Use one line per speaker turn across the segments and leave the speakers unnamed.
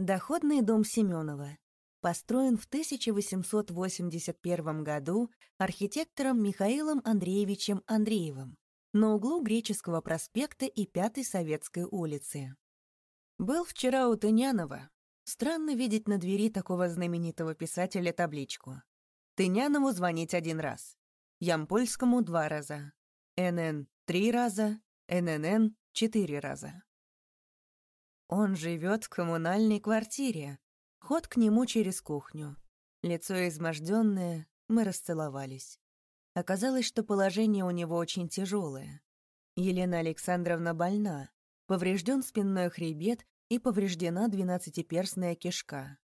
Доходный дом Семенова. Построен в 1881 году архитектором Михаилом Андреевичем Андреевым на углу Греческого проспекта и Пятой Советской улицы. Был вчера у Тынянова. Странно видеть на двери такого знаменитого писателя табличку. Тынянову звонить один раз. Ямпольскому два раза. НН три раза. ННН четыре раза. Он живет в коммунальной квартире. Ход к нему через кухню. Лицо изможденное, мы расцеловались. Оказалось, что положение у него очень тяжелое. Елена Александровна больна, поврежден спинной хребет и повреждена двенадцатиперстная кишка.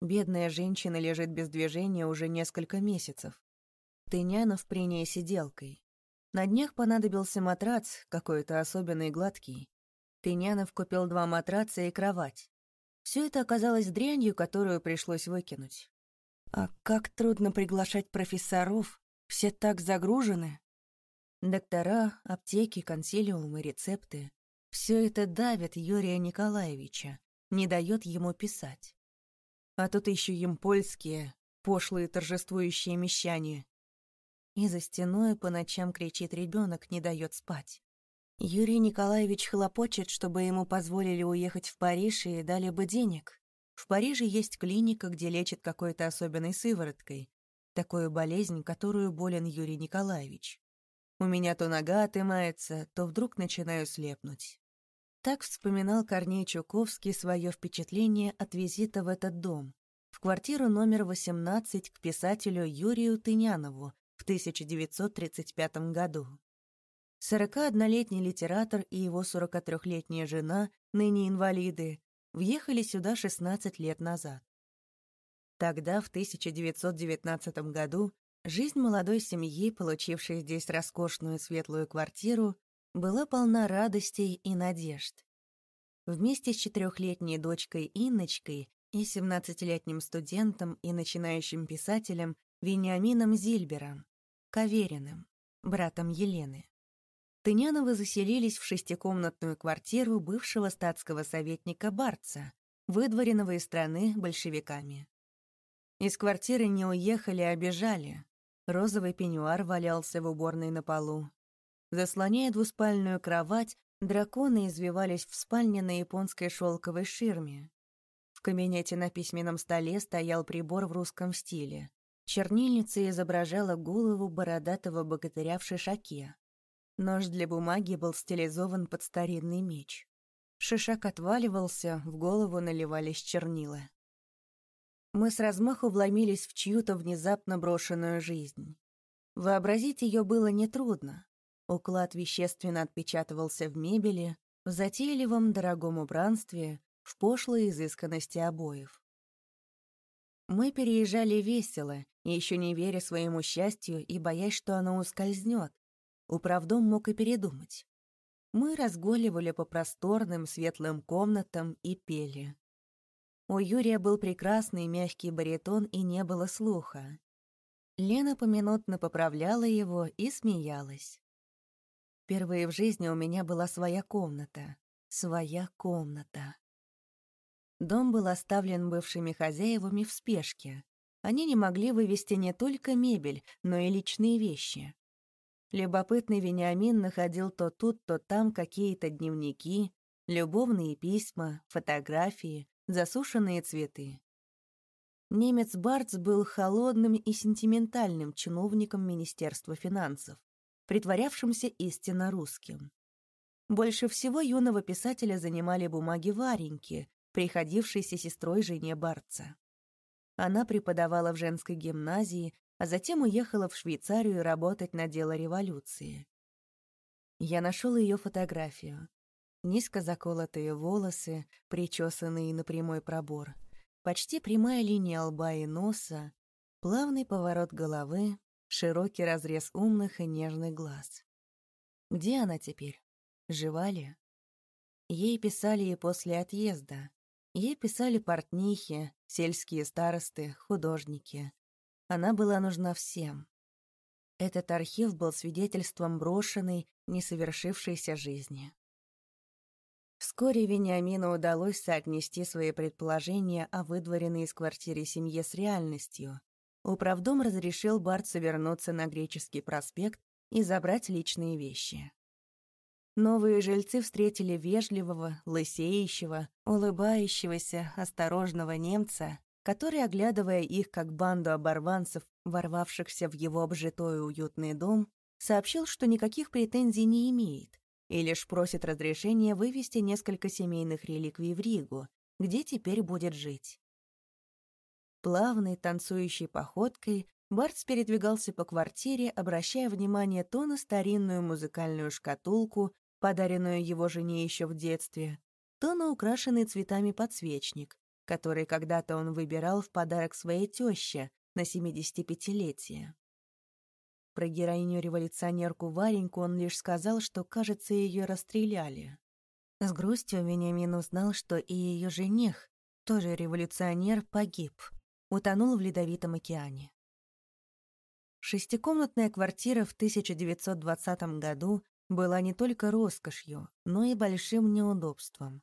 Бедная женщина лежит без движения уже несколько месяцев. Тынянов при ней сиделкой. На днях понадобился матрац, какой-то особенный гладкий. Тынянов купил два матраца и кровать. Все это оказалось дрянью, которую пришлось выкинуть. А как трудно приглашать профессоров, все так загружены. Доктора, аптеки, консилиумы, рецепты. Все это давит Юрия Николаевича, не дает ему писать. А тут еще им польские, пошлые торжествующие мещане. И за стеной по ночам кричит ребенок, не дает спать. Юрий Николаевич хлопочет, чтобы ему позволили уехать в Париж и дали бы денег. В Париже есть клиника, где лечат какой-то особенной сывороткой. Такую болезнь, которую болен Юрий Николаевич. У меня то нога отымается, то вдруг начинаю слепнуть. Так вспоминал Корней Чуковский свое впечатление от визита в этот дом, в квартиру номер 18 к писателю Юрию Тынянову в 1935 году. 41-летний литератор и его 43-летняя жена, ныне инвалиды, въехали сюда 16 лет назад. Тогда, в 1919 году, жизнь молодой семьи, получившей здесь роскошную светлую квартиру, была полна радостей и надежд. Вместе с четырехлетней дочкой Инночкой и 17-летним студентом и начинающим писателем Вениамином Зильбером, Кавериным, братом Елены. Тыняновы заселились в шестикомнатную квартиру бывшего статского советника Барца, выдворенного из страны большевиками. Из квартиры не уехали, а бежали. Розовый пеньюар валялся в уборной на полу. Заслоняя двуспальную кровать, драконы извивались в спальне на японской шелковой ширме. В кабинете на письменном столе стоял прибор в русском стиле. Чернильница изображала голову бородатого богатыря в шишаке. Нож для бумаги был стилизован под старинный меч. Шишак отваливался, в голову наливались чернила. Мы с размаху вломились в чью-то внезапно брошенную жизнь. Вообразить ее было нетрудно. Уклад вещественно отпечатывался в мебели, в затейливом дорогом убранстве, в пошлой изысканности обоев. Мы переезжали весело, еще не веря своему счастью и боясь, что оно ускользнет, Управдом мог и передумать. Мы разгуливали по просторным светлым комнатам и пели. У Юрия был прекрасный мягкий баритон и не было слуха. Лена поминутно поправляла его и смеялась. Впервые в жизни у меня была своя комната. Своя комната. Дом был оставлен бывшими хозяевами в спешке. Они не могли вывести не только мебель, но и личные вещи. Любопытный Вениамин находил то тут, то там какие-то дневники, любовные письма, фотографии, засушенные цветы. Немец Барц был холодным и сентиментальным чиновником Министерства финансов, притворявшимся истинно русским. Больше всего юного писателя занимали бумаги Вареньки, приходившейся сестрой жене Барца. Она преподавала в женской гимназии а затем уехала в Швейцарию работать на дело революции. Я нашел ее фотографию. Низко заколотые волосы, причесанные на прямой пробор, почти прямая линия лба и носа, плавный поворот головы, широкий разрез умных и нежных глаз. Где она теперь? Жива ли? Ей писали и после отъезда. Ей писали портнихи, сельские старосты, художники. Она была нужна всем. Этот архив был свидетельством брошенной, несовершившейся жизни. Вскоре Вениамину удалось соотнести свои предположения о выдворенной из квартиры семье с реальностью. Управдом разрешил Барцу вернуться на Греческий проспект и забрать личные вещи. Новые жильцы встретили вежливого, лысеющего, улыбающегося, осторожного немца, который, оглядывая их как банду оборванцев, ворвавшихся в его обжитой уютный дом, сообщил, что никаких претензий не имеет и лишь просит разрешения вывести несколько семейных реликвий в Ригу, где теперь будет жить. Плавной, танцующей походкой Бартс передвигался по квартире, обращая внимание то на старинную музыкальную шкатулку, подаренную его жене еще в детстве, то на украшенный цветами подсвечник, который когда-то он выбирал в подарок своей тёще на 75-летие. Про героиню-революционерку Вареньку он лишь сказал, что, кажется, ее расстреляли. С грустью Вениамин узнал, что и ее жених, тоже революционер, погиб, утонул в Ледовитом океане. Шестикомнатная квартира в 1920 году была не только роскошью, но и большим неудобством.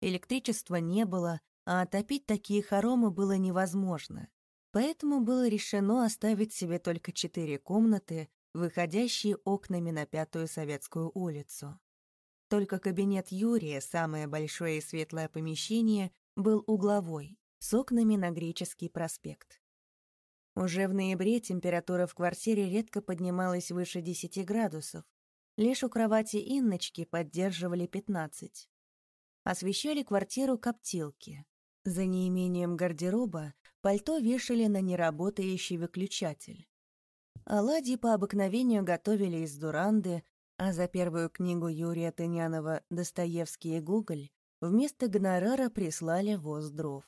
Электричества не было, а отопить такие хоромы было невозможно. Поэтому было решено оставить себе только четыре комнаты, выходящие окнами на Пятую Советскую улицу. Только кабинет Юрия, самое большое и светлое помещение, был угловой, с окнами на Греческий проспект. Уже в ноябре температура в квартире редко поднималась выше 10 градусов, Лишь у кровати Инночки поддерживали пятнадцать. Освещали квартиру коптилки. За неимением гардероба пальто вешали на неработающий выключатель. Оладьи по обыкновению готовили из дуранды, а за первую книгу Юрия Тынянова «Достоевский и Гоголь» вместо гонорара прислали воз дров.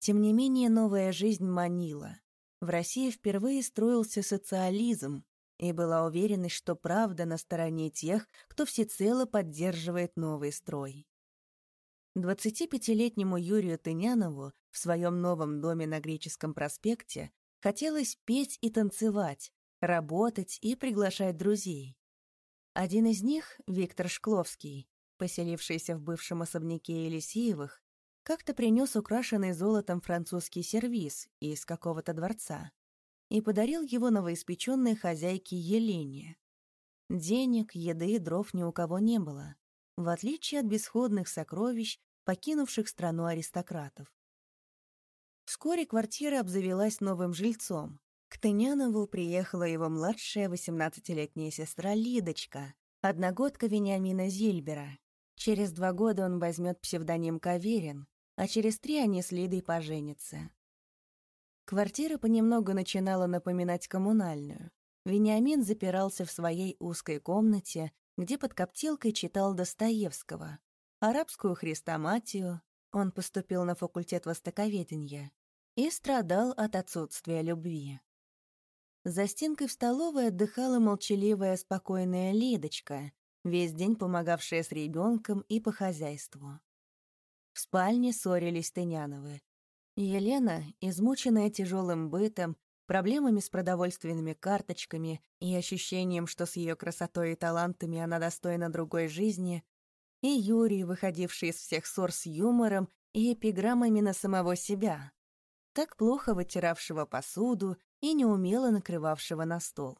Тем не менее, новая жизнь манила. В России впервые строился социализм, и была уверенность, что правда на стороне тех, кто всецело поддерживает новый строй. 25-летнему Юрию Тынянову в своем новом доме на Греческом проспекте хотелось петь и танцевать, работать и приглашать друзей. Один из них, Виктор Шкловский, поселившийся в бывшем особняке Елисеевых, как-то принес украшенный золотом французский сервиз из какого-то дворца и подарил его новоиспеченной хозяйке Елене. Денег, еды и дров ни у кого не было, в отличие от бесходных сокровищ, покинувших страну аристократов. Вскоре квартира обзавелась новым жильцом. К Тынянову приехала его младшая 18-летняя сестра Лидочка, одногодка Вениамина Зильбера. Через два года он возьмет псевдоним Каверин, а через три они с Лидой поженятся. Квартира понемногу начинала напоминать коммунальную. Вениамин запирался в своей узкой комнате, где под коптилкой читал Достоевского. Арабскую хрестоматию, он поступил на факультет востоковедения, и страдал от отсутствия любви. За стенкой в столовой отдыхала молчаливая, спокойная Лидочка, весь день помогавшая с ребенком и по хозяйству. В спальне ссорились Тыняновы. Елена, измученная тяжелым бытом, проблемами с продовольственными карточками и ощущением, что с ее красотой и талантами она достойна другой жизни, и Юрий, выходивший из всех ссор с юмором и эпиграммами на самого себя, так плохо вытиравшего посуду и неумело накрывавшего на стол.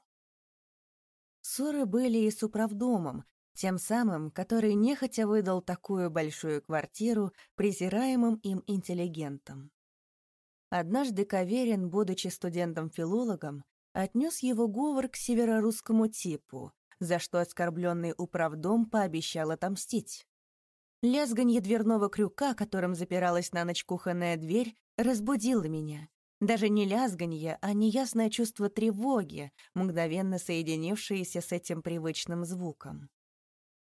Ссоры были и с управдомом, тем самым, который нехотя выдал такую большую квартиру презираемым им интеллигентам. Однажды Каверин, будучи студентом-филологом, отнес его говор к северорусскому типу, за что оскорбленный управдом пообещал отомстить. Лязганье дверного крюка, которым запиралась на ночь кухонная дверь, разбудило меня. Даже не лязганье, а неясное чувство тревоги, мгновенно соединившееся с этим привычным звуком.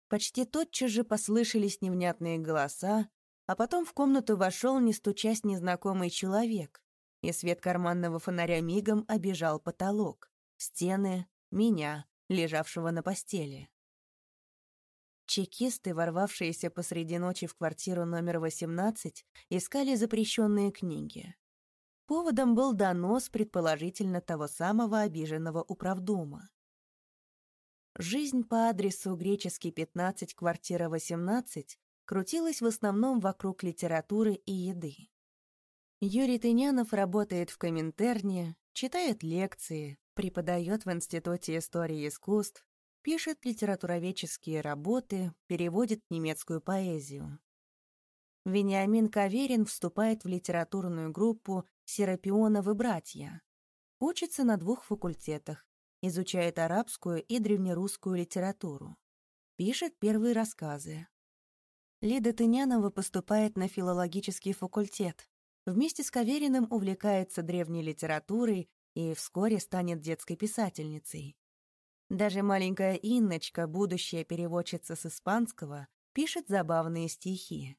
Почти тотчас же послышались невнятные голоса, а потом в комнату вошел, не стучась, незнакомый человек, и свет карманного фонаря мигом обежал потолок, стены, меня, лежавшего на постели. Чекисты, ворвавшиеся посреди ночи в квартиру номер 18, искали запрещенные книги. Поводом был донос, предположительно, того самого обиженного управдома. Жизнь по адресу Греческий, 15, квартира 18 крутилась в основном вокруг литературы и еды. Юрий Тынянов работает в Коминтерне, читает лекции, преподает в Институте истории искусств, пишет литературоведческие работы, переводит немецкую поэзию. Вениамин Каверин вступает в литературную группу «Серапионовы братья». Учится на двух факультетах изучает арабскую и древнерусскую литературу. Пишет первые рассказы. Лида Тынянова поступает на филологический факультет. Вместе с Кавериным увлекается древней литературой и вскоре станет детской писательницей. Даже маленькая Инночка, будущая переводчица с испанского, пишет забавные стихи.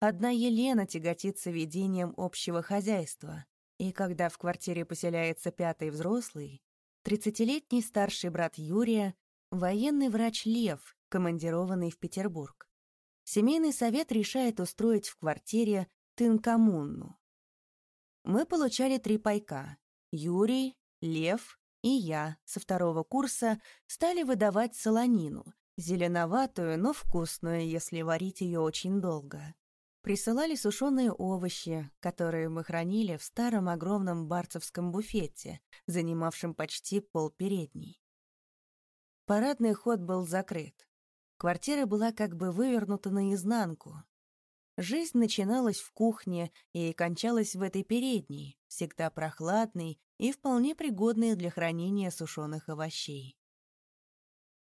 Одна Елена тяготится ведением общего хозяйства, и когда в квартире поселяется пятый взрослый, Тридцатилетний старший брат Юрия, военный врач Лев, командированный в Петербург. Семейный совет решает устроить в квартире тынкомунну. Мы получали три пайка. Юрий, Лев и я со второго курса стали выдавать солонину, зеленоватую, но вкусную, если варить ее очень долго. Присылали сушеные овощи, которые мы хранили в старом огромном барцевском буфете, занимавшем почти пол передней. Парадный ход был закрыт. Квартира была как бы вывернута наизнанку. Жизнь начиналась в кухне и кончалась в этой передней, всегда прохладной и вполне пригодной для хранения сушеных овощей.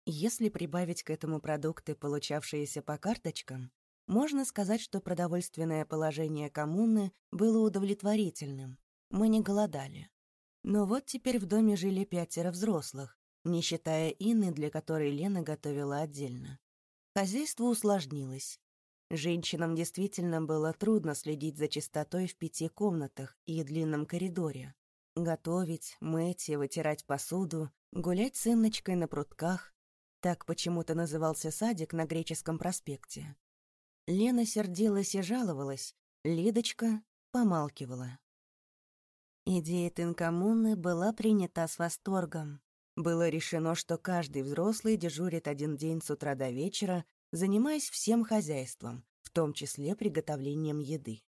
Если прибавить к этому продукты, получавшиеся по карточкам, можно сказать, что продовольственное положение коммуны было удовлетворительным. Мы не голодали. Но вот теперь в доме жили пятеро взрослых, не считая Инны, для которой Лена готовила отдельно. Хозяйство усложнилось. Женщинам действительно было трудно следить за чистотой в пяти комнатах и длинном коридоре. Готовить, мыть и вытирать посуду, гулять с Инночкой на прутках. Так почему-то назывался садик на Греческом проспекте. Лена сердилась и жаловалась, Лидочка помалкивала. Идея Тинкоммуны была принята с восторгом. Было решено, что каждый взрослый дежурит один день с утра до вечера, занимаясь всем хозяйством, в том числе приготовлением еды.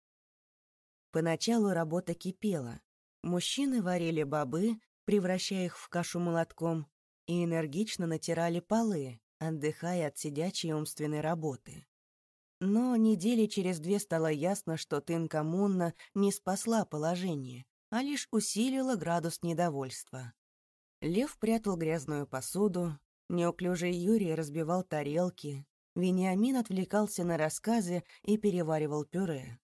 Поначалу работа кипела. Мужчины варили бобы, превращая их в кашу молотком, и энергично натирали полы, отдыхая от сидячей умственной работы. Но недели через две стало ясно, что Тынкомунна не спасла положение, а лишь усилила градус недовольства. Лев прятал грязную посуду, неуклюжий Юрий разбивал тарелки, Вениамин отвлекался на рассказы и переваривал пюре.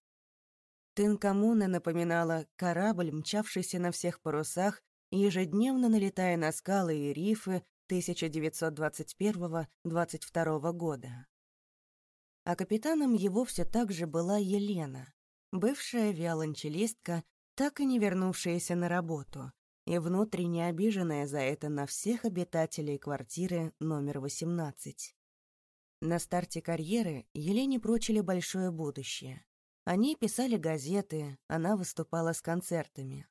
Тынкомуна напоминала корабль, мчавшийся на всех парусах, ежедневно налетая на скалы и рифы 1921-22 года а капитаном его все так же была Елена, бывшая виолончелистка, так и не вернувшаяся на работу, и внутренне обиженная за это на всех обитателей квартиры номер 18. На старте карьеры Елене прочили большое будущее. Они писали газеты, она выступала с концертами.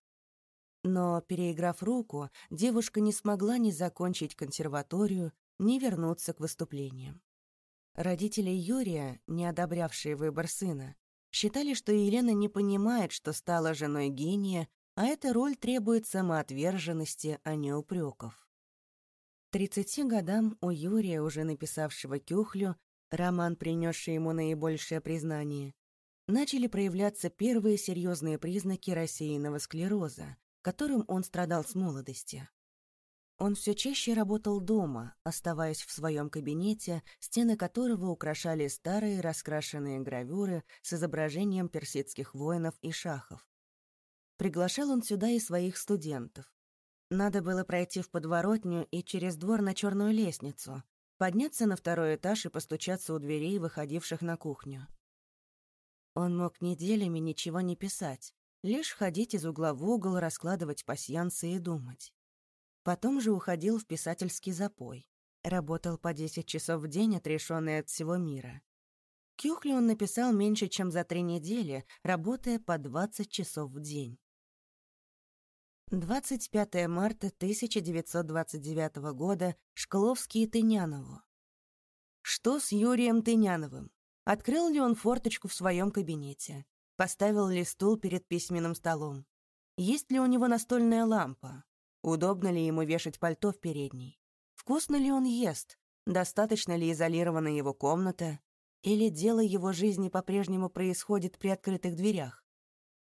Но, переиграв руку, девушка не смогла ни закончить консерваторию, ни вернуться к выступлениям. Родители Юрия, не одобрявшие выбор сына, считали, что Елена не понимает, что стала женой гения, а эта роль требует самоотверженности, а не упреков. Тридцати годам у Юрия, уже написавшего Кюхлю, роман, принесший ему наибольшее признание, начали проявляться первые серьезные признаки рассеянного склероза, которым он страдал с молодости. Он все чаще работал дома, оставаясь в своем кабинете, стены которого украшали старые раскрашенные гравюры с изображением персидских воинов и шахов. Приглашал он сюда и своих студентов. Надо было пройти в подворотню и через двор на черную лестницу, подняться на второй этаж и постучаться у дверей, выходивших на кухню. Он мог неделями ничего не писать, лишь ходить из угла в угол, раскладывать пасьянсы и думать. Потом же уходил в писательский запой. Работал по 10 часов в день, отрешенный от всего мира. Кюхли он написал меньше, чем за три недели, работая по 20 часов в день. 25 марта 1929 года. Шкловский и Тынянову. Что с Юрием Тыняновым? Открыл ли он форточку в своем кабинете? Поставил ли стул перед письменным столом? Есть ли у него настольная лампа? Удобно ли ему вешать пальто в передней? Вкусно ли он ест? Достаточно ли изолирована его комната? Или дело его жизни по-прежнему происходит при открытых дверях?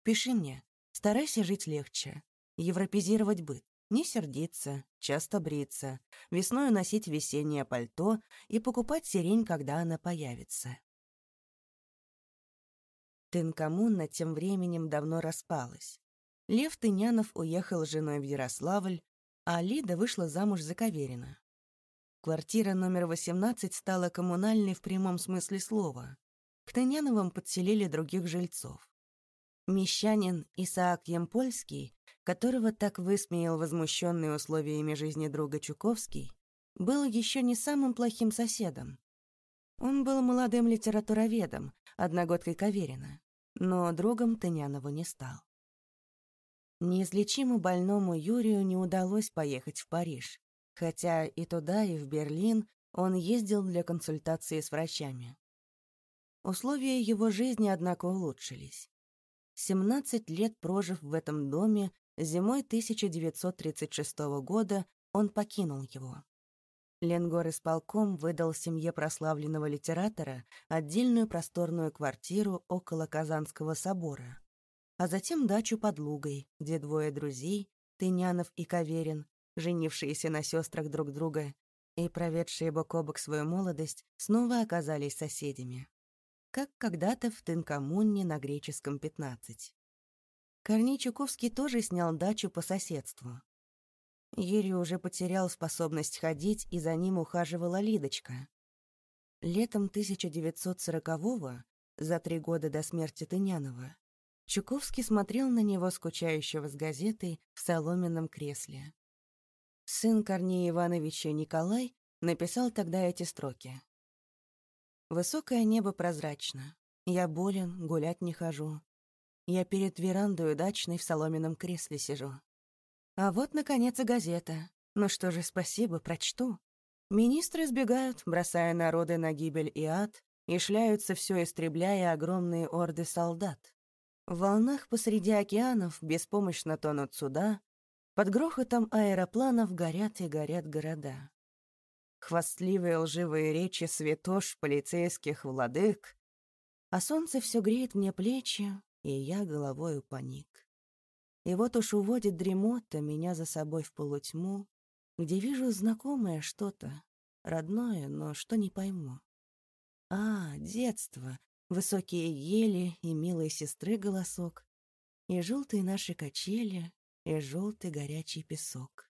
Пиши мне. Старайся жить легче. Европезировать быт. Не сердиться, часто бриться, весною носить весеннее пальто и покупать сирень, когда она появится. Тынкомунна тем временем давно распалась. Лев Тынянов уехал с женой в Ярославль, а Лида вышла замуж за Каверина. Квартира номер 18 стала коммунальной в прямом смысле слова. К Тыняновым подселили других жильцов. Мещанин Исаак Ямпольский, которого так высмеял возмущенный условиями жизни друга Чуковский, был еще не самым плохим соседом. Он был молодым литературоведом, одногодкой Каверина, но другом Тынянову не стал. Неизлечимо больному Юрию не удалось поехать в Париж, хотя и туда, и в Берлин он ездил для консультации с врачами. Условия его жизни, однако, улучшились. 17 лет прожив в этом доме, зимой 1936 года он покинул его. Ленгор исполком выдал семье прославленного литератора отдельную просторную квартиру около Казанского собора, а затем дачу под Лугой, где двое друзей, Тынянов и Каверин, женившиеся на сестрах друг друга и проведшие бок о бок свою молодость, снова оказались соседями. Как когда-то в Тынкомунне на Греческом 15. Корней Чуковский тоже снял дачу по соседству. Юрий уже потерял способность ходить, и за ним ухаживала Лидочка. Летом 1940-го, за три года до смерти Тынянова, Чуковский смотрел на него, скучающего с газетой, в соломенном кресле. Сын Корнея Ивановича Николай написал тогда эти строки. «Высокое небо прозрачно. Я болен, гулять не хожу. Я перед верандой дачной в соломенном кресле сижу. А вот, наконец, и газета. Ну что же, спасибо, прочту. Министры сбегают, бросая народы на гибель и ад, и шляются все истребляя огромные орды солдат. В волнах посреди океанов беспомощно тонут суда, под грохотом аэропланов горят и горят города. Хвастливые лживые речи святош полицейских владык, а солнце все греет мне плечи, и я головою поник. И вот уж уводит дремота меня за собой в полутьму, где вижу знакомое что-то, родное, но что не пойму. А, детство, высокие ели и милой сестры голосок, и желтые наши качели, и желтый горячий песок.